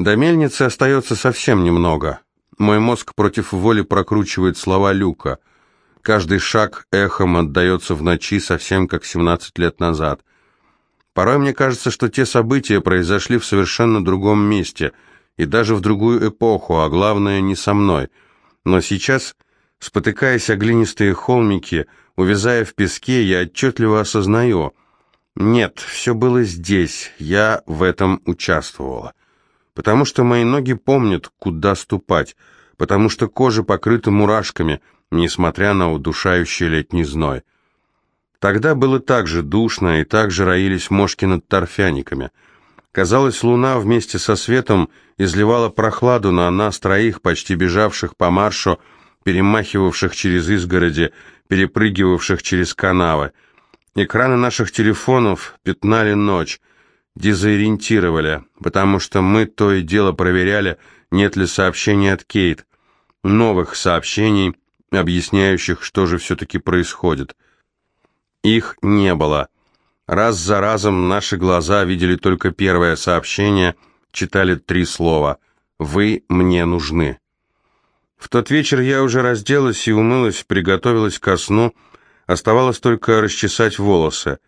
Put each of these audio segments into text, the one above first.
До мельницы остается совсем немного. Мой мозг против воли прокручивает слова Люка. Каждый шаг эхом отдается в ночи, совсем как 17 лет назад. Порой мне кажется, что те события произошли в совершенно другом месте и даже в другую эпоху, а главное, не со мной. Но сейчас, спотыкаясь о глинистые холмики, увязая в песке, я отчетливо осознаю, нет, все было здесь, я в этом участвовала. Потому что мои ноги помнят, куда ступать, потому что кожа покрыта мурашками, несмотря на удушающий летний зной. Тогда было так же душно, и так же роились мошки над торфяниками. Казалось, луна вместе со светом изливала прохладу на нас троих, почти бежавших по маршу, перемахивавших через изгороди, перепрыгивавших через канавы. Экраны наших телефонов пятнали ночь, дезориентировали, потому что мы то и дело проверяли, нет ли сообщений от Кейт, новых сообщений, объясняющих, что же все-таки происходит. Их не было. Раз за разом наши глаза видели только первое сообщение, читали три слова «Вы мне нужны». В тот вечер я уже разделась и умылась, приготовилась ко сну, оставалось только расчесать волосы.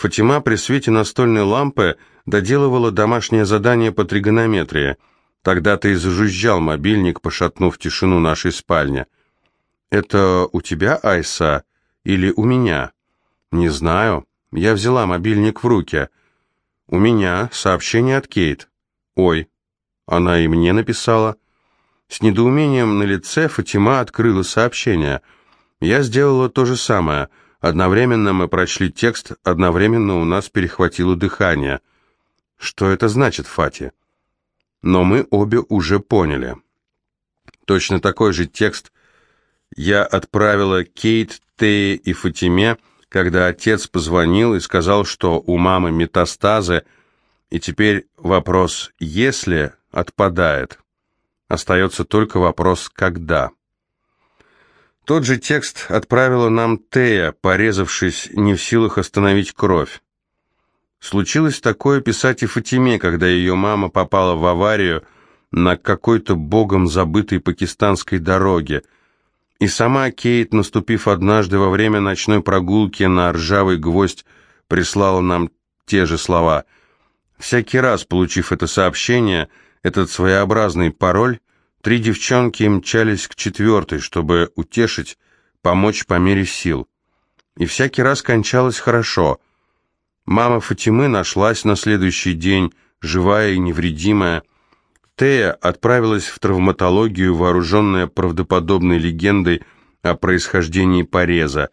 Фатима при свете настольной лампы доделывала домашнее задание по тригонометрии. Тогда-то и зажужжал мобильник, пошатнув тишину нашей спальни. «Это у тебя, Айса, или у меня?» «Не знаю. Я взяла мобильник в руки. У меня сообщение от Кейт. Ой, она и мне написала». С недоумением на лице Фатима открыла сообщение. Я сделала то же самое. Одновременно мы прочли текст, одновременно у нас перехватило дыхание. Что это значит, Фати? Но мы обе уже поняли. Точно такой же текст я отправила Кейт, Тее и Фатиме, когда отец позвонил и сказал, что у мамы метастазы, и теперь вопрос «если» отпадает. Остается только вопрос «когда». Тот же текст отправила нам Тея, порезавшись, не в силах остановить кровь. Случилось такое писать и Фатиме, когда ее мама попала в аварию на какой-то богом забытой пакистанской дороге – и сама Кейт, наступив однажды во время ночной прогулки на ржавый гвоздь, прислала нам те же слова. Всякий раз, получив это сообщение, этот своеобразный пароль, три девчонки мчались к четвертой, чтобы утешить, помочь по мере сил. И всякий раз кончалось хорошо. Мама Фатимы нашлась на следующий день, живая и невредимая, Тея отправилась в травматологию, вооруженная правдоподобной легендой о происхождении пореза.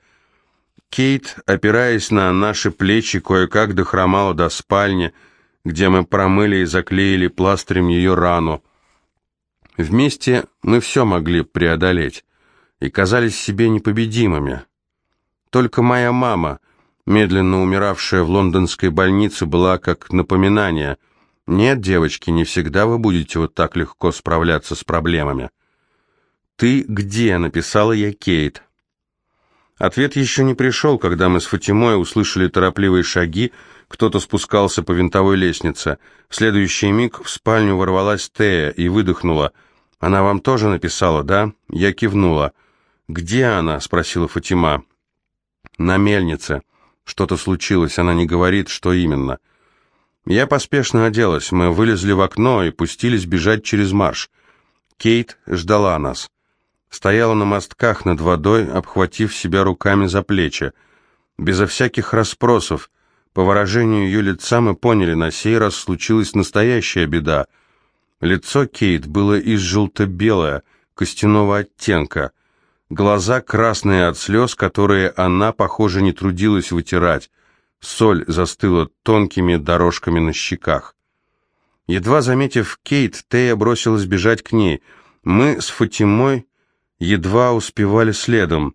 Кейт, опираясь на наши плечи, кое-как дохромала до спальни, где мы промыли и заклеили пластырем ее рану. Вместе мы все могли преодолеть и казались себе непобедимыми. Только моя мама, медленно умиравшая в лондонской больнице, была как напоминание – нет, девочки, не всегда вы будете вот так легко справляться с проблемами. «Ты где?» — написала я Кейт. Ответ еще не пришел, когда мы с Фатимой услышали торопливые шаги, кто-то спускался по винтовой лестнице. В следующий миг в спальню ворвалась Тея и выдохнула. «Она вам тоже написала, да?» Я кивнула. «Где она?» — спросила Фатима. «На мельнице. Что-то случилось, она не говорит, что именно». Я поспешно оделась, мы вылезли в окно и пустились бежать через марш. Кейт ждала нас. Стояла на мостках над водой, обхватив себя руками за плечи. Безо всяких расспросов, по выражению ее лица мы поняли, на сей раз случилась настоящая беда. Лицо Кейт было из желто-белое, костяного оттенка. Глаза красные от слез, которые она, похоже, не трудилась вытирать. Соль застыла тонкими дорожками на щеках. Едва заметив Кейт, Тея бросилась бежать к ней. Мы с Фатимой едва успевали следом.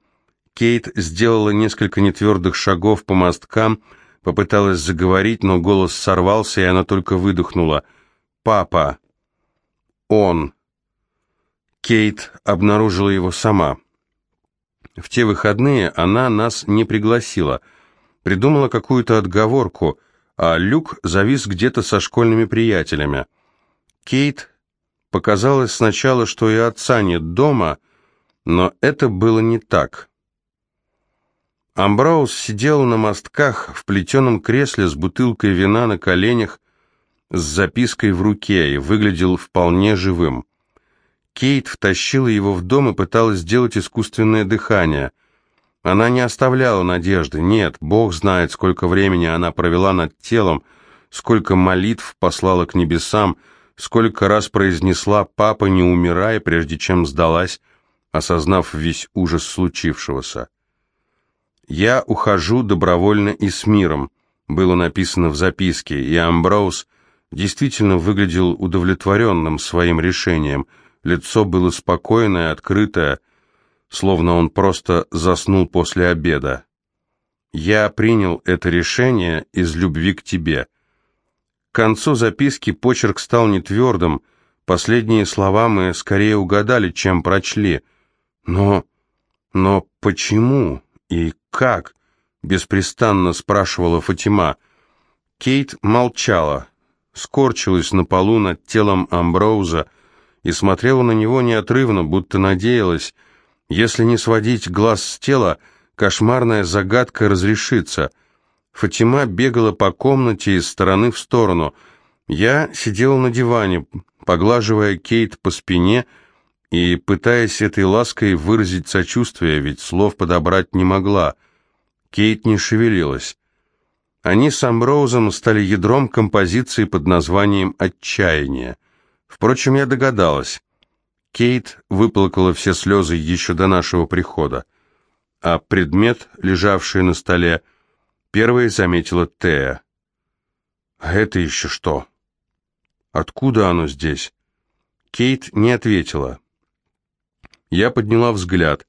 Кейт сделала несколько нетвердых шагов по мосткам, попыталась заговорить, но голос сорвался, и она только выдохнула. «Папа!» «Он!» Кейт обнаружила его сама. В те выходные она нас не пригласила — придумала какую-то отговорку, а Люк завис где-то со школьными приятелями. Кейт Показалось сначала, что и отца нет дома, но это было не так. Амбраус сидел на мостках в плетеном кресле с бутылкой вина на коленях, с запиской в руке и выглядел вполне живым. Кейт втащила его в дом и пыталась сделать искусственное дыхание. Она не оставляла надежды. Нет, Бог знает, сколько времени она провела над телом, сколько молитв послала к небесам, сколько раз произнесла «Папа, не умирай», прежде чем сдалась, осознав весь ужас случившегося. «Я ухожу добровольно и с миром», было написано в записке, и Амброуз действительно выглядел удовлетворенным своим решением. Лицо было спокойное, открытое, словно он просто заснул после обеда. «Я принял это решение из любви к тебе». К концу записки почерк стал нетвердым, последние слова мы скорее угадали, чем прочли. Но... но почему? «И как?» — беспрестанно спрашивала Фатима. Кейт молчала, скорчилась на полу над телом Амброуза и смотрела на него неотрывно, будто надеялась, если не сводить глаз с тела, кошмарная загадка разрешится. Фатима бегала по комнате из стороны в сторону. Я сидела на диване, поглаживая Кейт по спине, — и пытаясь этой лаской выразить сочувствие, ведь слов подобрать не могла. Кейт не шевелилась. Они с Амброузом стали ядром композиции под названием «Отчаяние». Впрочем, я догадалась. Кейт выплакала все слезы еще до нашего прихода, а предмет, лежавший на столе, первой заметила Тея. «А это еще что? Откуда оно здесь?» Кейт не ответила. Я подняла взгляд.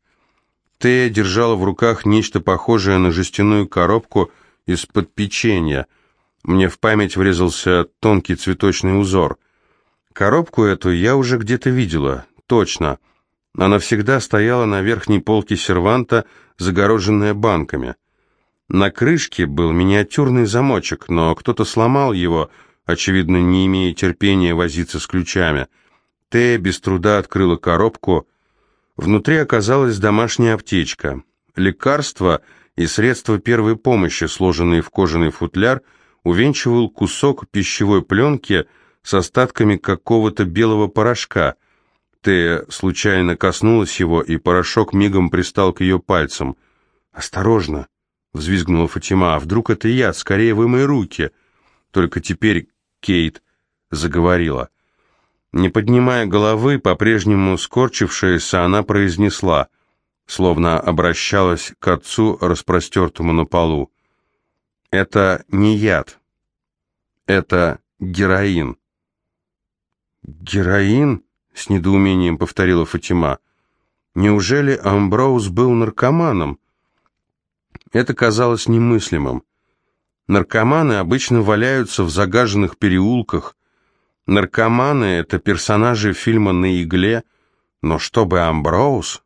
Тея держала в руках нечто похожее на жестяную коробку из-под печенья. Мне в память врезался тонкий цветочный узор. Коробку эту я уже где-то видела, точно. Она всегда стояла на верхней полке серванта, загороженная банками. На крышке был миниатюрный замочек, но кто-то сломал его, очевидно, не имея терпения возиться с ключами. Тея без труда открыла коробку, Внутри оказалась домашняя аптечка. Лекарства и средства первой помощи, сложенные в кожаный футляр, увенчивал кусок пищевой пленки с остатками какого-то белого порошка. Тея случайно коснулась его, и порошок мигом пристал к ее пальцам. «Осторожно!» — взвизгнула Фатима. «А вдруг это я? Скорее вымой руки!» Только теперь Кейт заговорила. Не поднимая головы, по-прежнему скорчившаяся, она произнесла, словно обращалась к отцу, распростертому на полу. «Это не яд. Это героин». «Героин?» — с недоумением повторила Фатима. «Неужели Амброуз был наркоманом?» Это казалось немыслимым. Наркоманы обычно валяются в загаженных переулках, Наркоманы — это персонажи фильма «На игле», но чтобы Амброуз...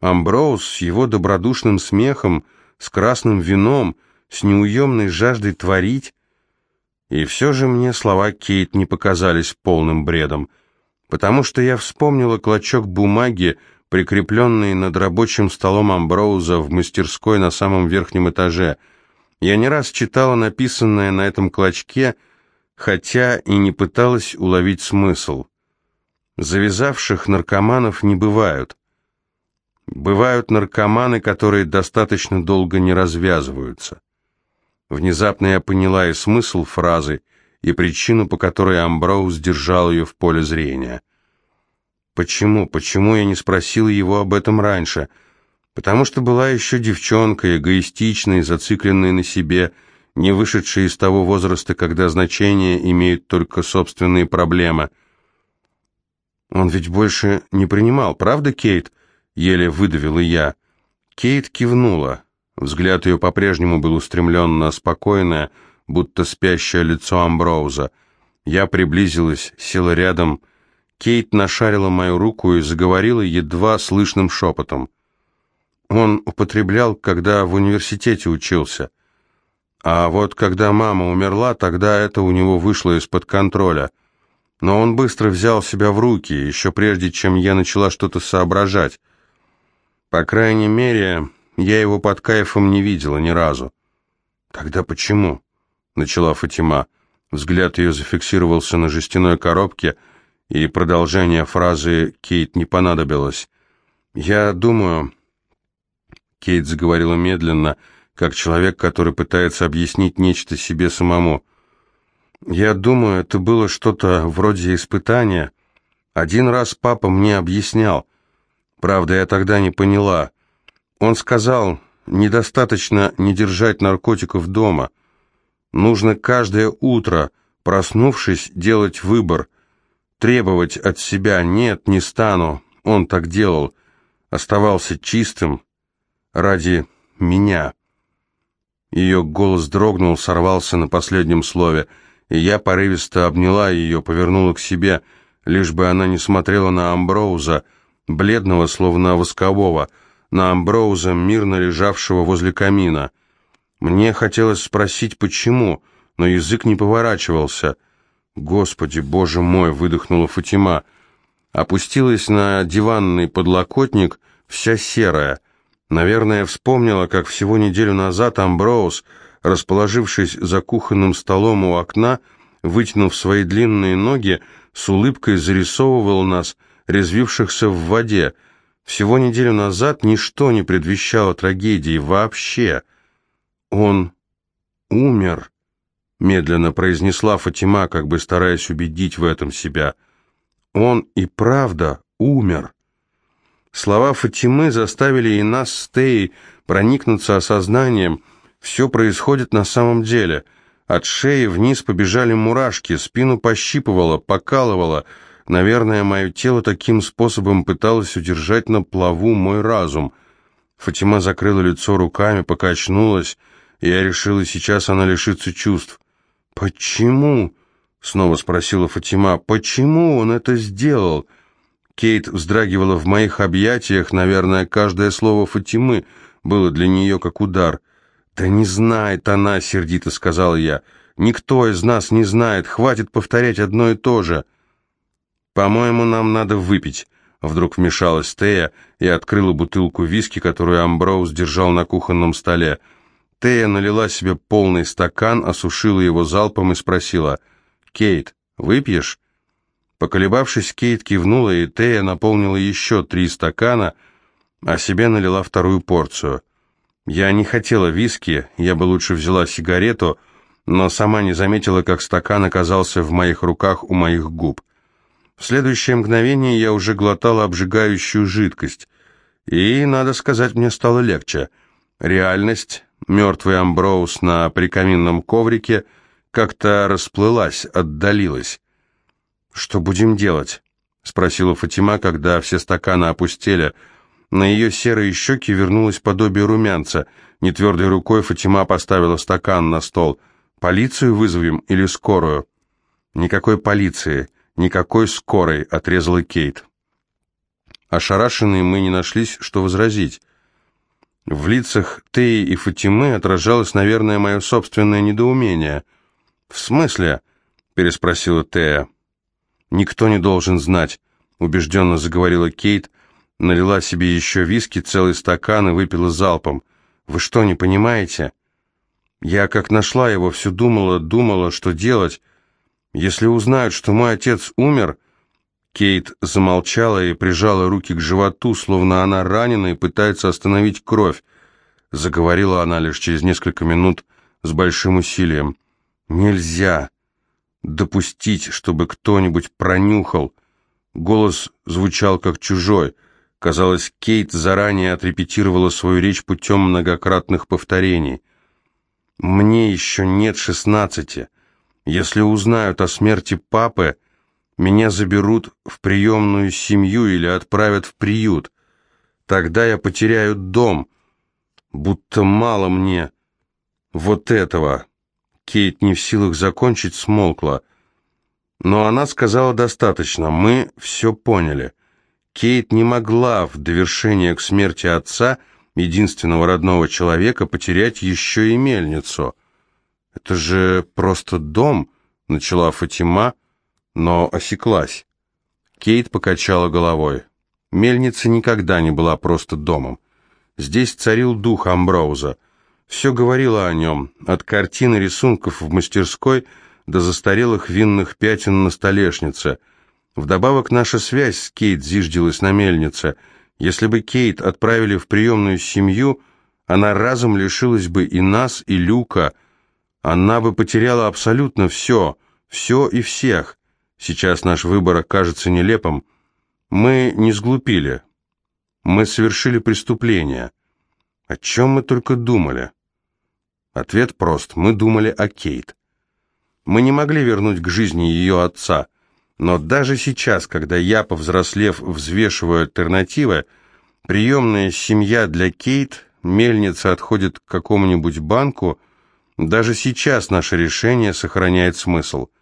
Амброуз с его добродушным смехом, с красным вином, с неуемной жаждой творить... И все же мне слова Кейт не показались полным бредом, потому что я вспомнила клочок бумаги, прикрепленный над рабочим столом Амброуза в мастерской на самом верхнем этаже. Я не раз читала написанное на этом клочке — хотя и не пыталась уловить смысл. Завязавших наркоманов не бывают. Бывают наркоманы, которые достаточно долго не развязываются. Внезапно я поняла и смысл фразы, и причину, по которой Амброуз держал ее в поле зрения. Почему, почему я не спросила его об этом раньше? Потому что была еще девчонка, эгоистичная, зацикленная на себе, не вышедший из того возраста, когда значение имеют только собственные проблемы. Он ведь больше не принимал, правда, Кейт? Еле выдавила я. Кейт кивнула. Взгляд ее по-прежнему был устремлен на спокойное, будто спящее лицо Амброуза. Я приблизилась, села рядом. Кейт нашарила мою руку и заговорила едва слышным шепотом. Он употреблял, когда в университете учился. А вот когда мама умерла, тогда это у него вышло из-под контроля. Но он быстро взял себя в руки, еще прежде, чем я начала что-то соображать. По крайней мере, я его под кайфом не видела ни разу. «Тогда почему?» — начала Фатима. Взгляд ее зафиксировался на жестяной коробке, и продолжение фразы Кейт не понадобилось. «Я думаю...» Кейт заговорила медленно, как человек, который пытается объяснить нечто себе самому. «Я думаю, это было что-то вроде испытания. Один раз папа мне объяснял. Правда, я тогда не поняла. Он сказал, недостаточно не держать наркотиков дома. Нужно каждое утро, проснувшись, делать выбор, требовать от себя «нет, не стану». Он так делал, оставался чистым ради меня. Ее голос дрогнул, сорвался на последнем слове, и я порывисто обняла ее, повернула к себе, лишь бы она не смотрела на Амброуза, бледного, словно воскового, на Амброуза, мирно лежавшего возле камина. Мне хотелось спросить, почему, но язык не поворачивался. «Господи, боже мой!» — выдохнула Фатима. Опустилась на диванный подлокотник, вся серая. Наверное, вспомнила, как всего неделю назад Амброуз, расположившись за кухонным столом у окна, вытянув свои длинные ноги, с улыбкой зарисовывал нас, резвившихся в воде. Всего неделю назад ничто не предвещало трагедии вообще. «Он умер», — медленно произнесла Фатима, как бы стараясь убедить в этом себя. «Он и правда умер». Слова Фатимы заставили и нас с Теей проникнуться осознанием. Все происходит на самом деле. От шеи вниз побежали мурашки, спину пощипывало, покалывало. Наверное, мое тело таким способом пыталось удержать на плаву мой разум. Фатима закрыла лицо руками, покачнулась, я решила, сейчас она лишится чувств. «Почему?» — снова спросила Фатима. «Почему он это сделал?» Кейт вздрагивала в моих объятиях, наверное, каждое слово Фатимы было для нее как удар. «Да не знает она», — сердито сказал я. «Никто из нас не знает, хватит повторять одно и то же». «По-моему, нам надо выпить», — вдруг вмешалась Тея и открыла бутылку виски, которую Амброуз держал на кухонном столе. Тея налила себе полный стакан, осушила его залпом и спросила, «Кейт, выпьешь?» Поколебавшись, Кейт кивнула, и Тея наполнила еще три стакана, а себе налила вторую порцию. Я не хотела виски, я бы лучше взяла сигарету, но сама не заметила, как стакан оказался в моих руках у моих губ. В следующее мгновение я уже глотала обжигающую жидкость, и, надо сказать, мне стало легче. Реальность, мертвый Амброуз на прикаминном коврике, как-то расплылась, отдалилась. «Что будем делать?» — спросила Фатима, когда все стаканы опустели. На ее серые щеки вернулось подобие румянца. Нетвердой рукой Фатима поставила стакан на стол. «Полицию вызовем или скорую?» «Никакой полиции, никакой скорой», — отрезала Кейт. Ошарашенные мы не нашлись, что возразить. В лицах Теи и Фатимы отражалось, наверное, мое собственное недоумение. «В смысле?» — переспросила Тея. «Никто не должен знать», — убежденно заговорила Кейт, налила себе еще виски, целый стакан и выпила залпом. «Вы что, не понимаете?» «Я как нашла его, все думала, думала, что делать. Если узнают, что мой отец умер...» Кейт замолчала и прижала руки к животу, словно она ранена и пытается остановить кровь. Заговорила она лишь через несколько минут с большим усилием. «Нельзя допустить, чтобы кто-нибудь пронюхал. Голос звучал как чужой. Казалось, Кейт заранее отрепетировала свою речь путем многократных повторений. «Мне еще нет шестнадцати. Если узнают о смерти папы, меня заберут в приемную семью или отправят в приют. Тогда я потеряю дом. Будто мало мне вот этого». Кейт не в силах закончить, смолкла. Но она сказала достаточно, мы все поняли. Кейт не могла в довершение к смерти отца, единственного родного человека, потерять еще и мельницу. «Это же просто дом», — начала Фатима, но осеклась. Кейт покачала головой. Мельница никогда не была просто домом. Здесь царил дух Амброуза. Все говорило о нем, от картин и рисунков в мастерской до застарелых винных пятен на столешнице. Вдобавок наша связь с Кейт зиждилась на мельнице. Если бы Кейт отправили в приемную семью, она разом лишилась бы и нас, и Люка. Она бы потеряла абсолютно все, все и всех. Сейчас наш выбор кажется нелепым. Мы не сглупили. Мы совершили преступление. О чем мы только думали? Ответ прост. Мы думали о Кейт. Мы не могли вернуть к жизни ее отца. Но даже сейчас, когда я, повзрослев, взвешиваю альтернативы, приемная семья для Кейт, мельница отходит к какому-нибудь банку, даже сейчас наше решение сохраняет смысл –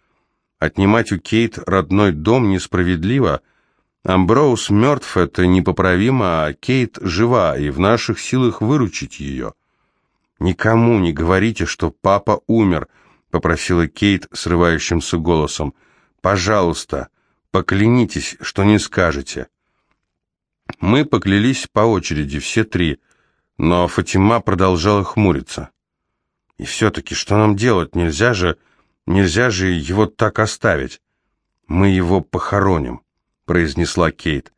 Отнимать у Кейт родной дом несправедливо. Амброуз мертв, это непоправимо, а Кейт жива, и в наших силах выручить ее. «Никому не говорите, что папа умер», — попросила Кейт срывающимся голосом. «Пожалуйста, поклянитесь, что не скажете». Мы поклялись по очереди, все три, но Фатима продолжала хмуриться. «И все-таки что нам делать? Нельзя же...» Нельзя же его так оставить. Мы его похороним, произнесла Кейт.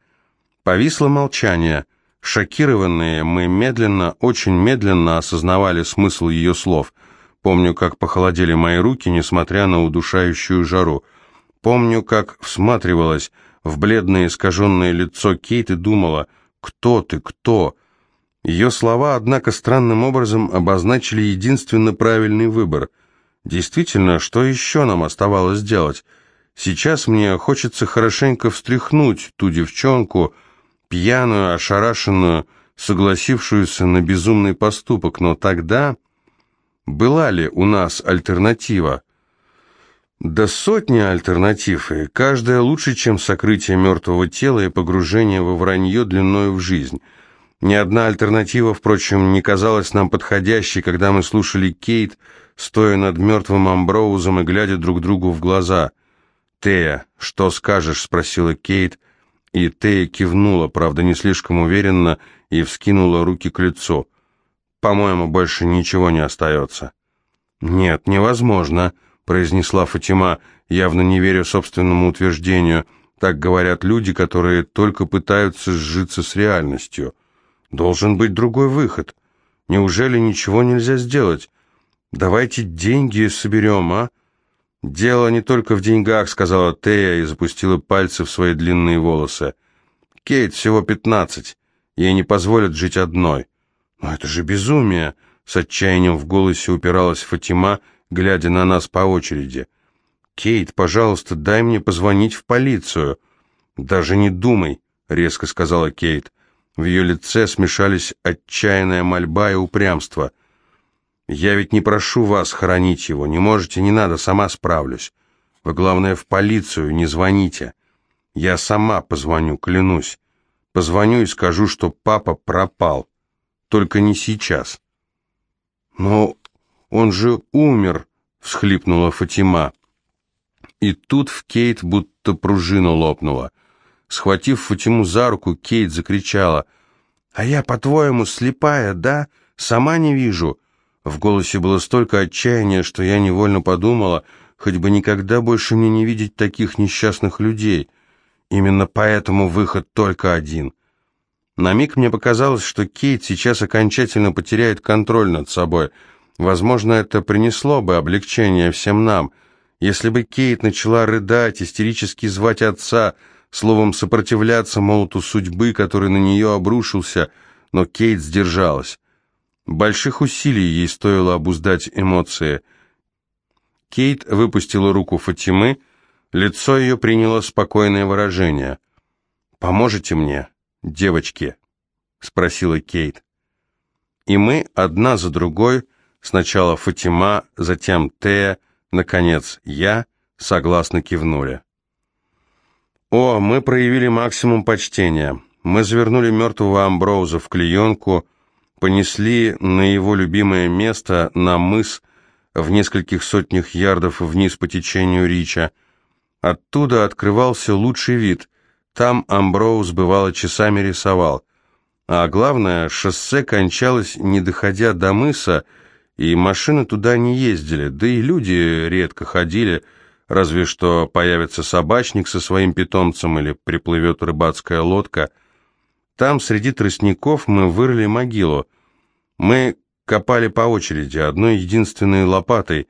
Повисло молчание. Шокированные, мы медленно, очень медленно осознавали смысл ее слов. Помню, как похолодели мои руки, несмотря на удушающую жару. Помню, как всматривалась в бледное искаженное лицо Кейт и думала, «Кто ты, кто?» Ее слова, однако, странным образом обозначили единственно правильный выбор. Действительно, что еще нам оставалось делать? Сейчас мне хочется хорошенько встряхнуть ту девчонку, пьяную, ошарашенную, согласившуюся на безумный поступок, но тогда была ли у нас альтернатива? Да сотни альтернатив, и каждая лучше, чем сокрытие мертвого тела и погружение во вранье длиною в жизнь. Ни одна альтернатива, впрочем, не казалась нам подходящей, когда мы слушали Кейт, стоя над мертвым Амброузом и глядя друг другу в глаза. «Тея, что скажешь?» — спросила Кейт, и Тея кивнула, правда, не слишком уверенно, и вскинула руки к лицу. «По-моему, больше ничего не остается». «Нет, невозможно», — произнесла Фатима, явно не веря собственному утверждению. «Так говорят люди, которые только пытаются сжиться с реальностью. Должен быть другой выход. Неужели ничего нельзя сделать? «Давайте деньги соберем, а?» «Дело не только в деньгах», — сказала Тея и запустила пальцы в свои длинные волосы. «Кейт всего пятнадцать. Ей не позволят жить одной». «Но это же безумие!» — с отчаянием в голосе упиралась Фатима, глядя на нас по очереди. «Кейт, пожалуйста, дай мне позвонить в полицию». «Даже не думай», — резко сказала Кейт. В ее лице смешались отчаянная мольба и упрямство. Я ведь не прошу вас хоронить его. Не можете, не надо, сама справлюсь. Вы, главное, в полицию не звоните. Я сама позвоню, клянусь. Позвоню и скажу, что папа пропал. Только не сейчас. Но он же умер, всхлипнула Фатима. И тут в Кейт будто пружина лопнула. Схватив Фатиму за руку, Кейт закричала. «А я, по-твоему, слепая, да? Сама не вижу. В голосе было столько отчаяния, что я невольно подумала, хоть бы никогда больше мне не видеть таких несчастных людей. Именно поэтому выход только один. На миг мне показалось, что Кейт сейчас окончательно потеряет контроль над собой. Возможно, это принесло бы облегчение всем нам. Если бы Кейт начала рыдать, истерически звать отца, словом, сопротивляться молоту судьбы, который на нее обрушился, но Кейт сдержалась. Больших усилий ей стоило обуздать эмоции. Кейт выпустила руку Фатимы, лицо ее приняло спокойное выражение. «Поможете мне, девочки?» — спросила Кейт. И мы, одна за другой, сначала Фатима, затем Тея, наконец я, согласно кивнули. О, мы проявили максимум почтения. Мы завернули мертвого Амброуза в клеенку — понесли на его любимое место, на мыс, в нескольких сотнях ярдов вниз по течению Рича. Оттуда открывался лучший вид. Там Амброуз бывало часами рисовал. А главное, шоссе кончалось, не доходя до мыса, и машины туда не ездили, да и люди редко ходили, разве что появится собачник со своим питомцем или приплывет рыбацкая лодка. Там среди тростников мы вырыли могилу. Мы копали по очереди, одной единственной лопатой.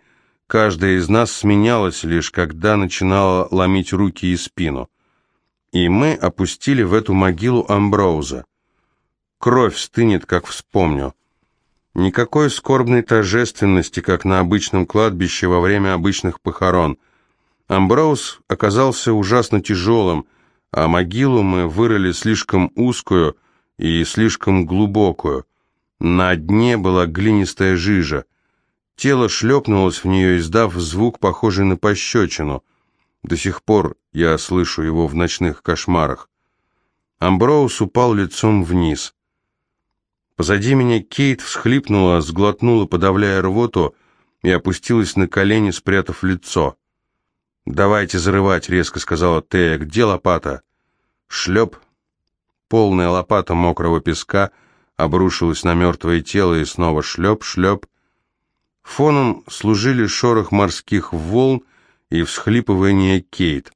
Каждая из нас сменялась лишь, когда начинала ломить руки и спину. И мы опустили в эту могилу Амброуза. Кровь стынет, как вспомню. Никакой скорбной торжественности, как на обычном кладбище во время обычных похорон. Амброуз оказался ужасно тяжелым, а могилу мы вырыли слишком узкую и слишком глубокую. На дне была глинистая жижа. Тело шлепнулось в нее, издав звук, похожий на пощечину. До сих пор я слышу его в ночных кошмарах. Амброуз упал лицом вниз. Позади меня Кейт всхлипнула, сглотнула, подавляя рвоту, и опустилась на колени, спрятав лицо. «Давайте зарывать», — резко сказала Тея. «Где лопата?» Шлеп. Полная лопата мокрого песка обрушилась на мертвое тело, и снова шлеп, шлеп. Фоном служили шорох морских волн и всхлипывание Кейт.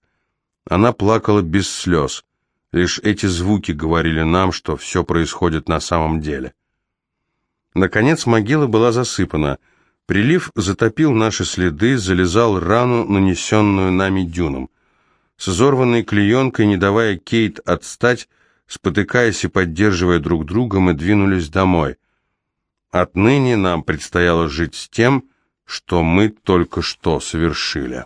Она плакала без слез. Лишь эти звуки говорили нам, что все происходит на самом деле. Наконец могила была засыпана. Прилив затопил наши следы, залезал рану, нанесенную нами дюном. С изорванной клеенкой, не давая Кейт отстать, спотыкаясь и поддерживая друг друга, мы двинулись домой. Отныне нам предстояло жить с тем, что мы только что совершили.